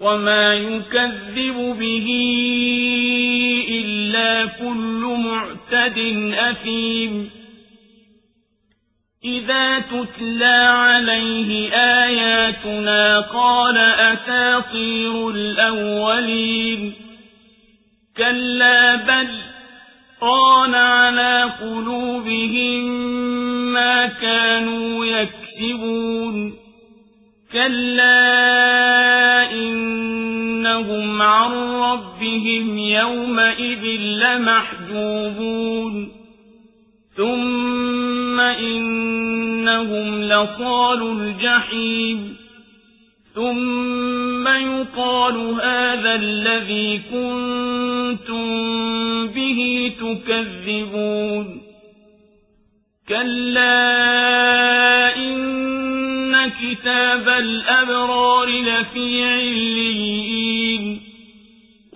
وما يكذب به إلا كل معتد أثيم إذا تتلى عليه آياتنا قال أساطير الأولين كلا بل قان على قلوبهم ما كانوا يكسبون كلا إنهم عن ربهم يومئذ لمحجوبون. ثم إنهم لصال الجحيم. ثم يقال هذا الذي كنتم به تكذبون. كلا إن كتاب الأبرار لفي عليين